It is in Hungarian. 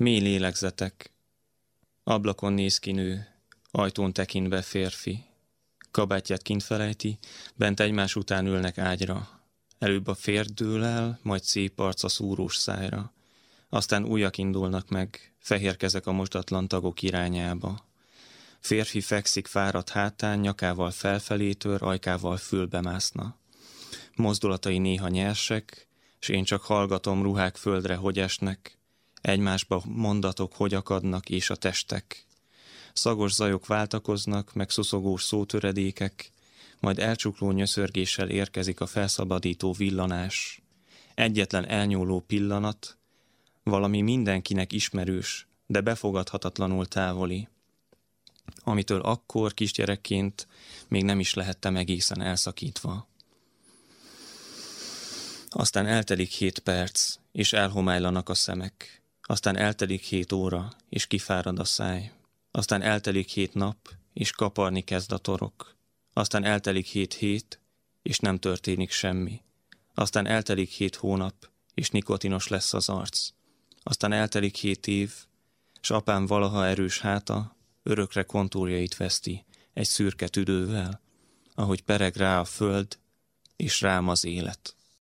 Mély lélegzetek. Ablakon néz ki nő, ajtón tekintve férfi. Kabátját kint felejti, bent egymás után ülnek ágyra. Előbb a férd dől el, majd szép arca szúrós szájra. Aztán újak indulnak meg, fehér kezek a mosdatlan tagok irányába. Férfi fekszik fáradt hátán, nyakával felfelé tör, ajkával fülbe mászna. Mozdulatai néha nyersek, s én csak hallgatom ruhák földre, hogy esnek, egymásba mondatok, hogy akadnak, és a testek. Szagos zajok váltakoznak, meg szuszogós szótöredékek, majd elcsukló nyöszörgéssel érkezik a felszabadító villanás. Egyetlen elnyúló pillanat, valami mindenkinek ismerős, de befogadhatatlanul távoli, amitől akkor kisgyerekként még nem is lehettem egészen elszakítva. Aztán eltelik hét perc, és elhomálylanak a szemek. Aztán eltelik hét óra, és kifárad a száj. Aztán eltelik hét nap, és kaparni kezd a torok. Aztán eltelik hét hét, és nem történik semmi. Aztán eltelik hét hónap, és nikotinos lesz az arc. Aztán eltelik hét év, és apám valaha erős háta örökre kontúrjait veszti egy szürke tüdővel, ahogy pereg rá a föld, és rám az élet.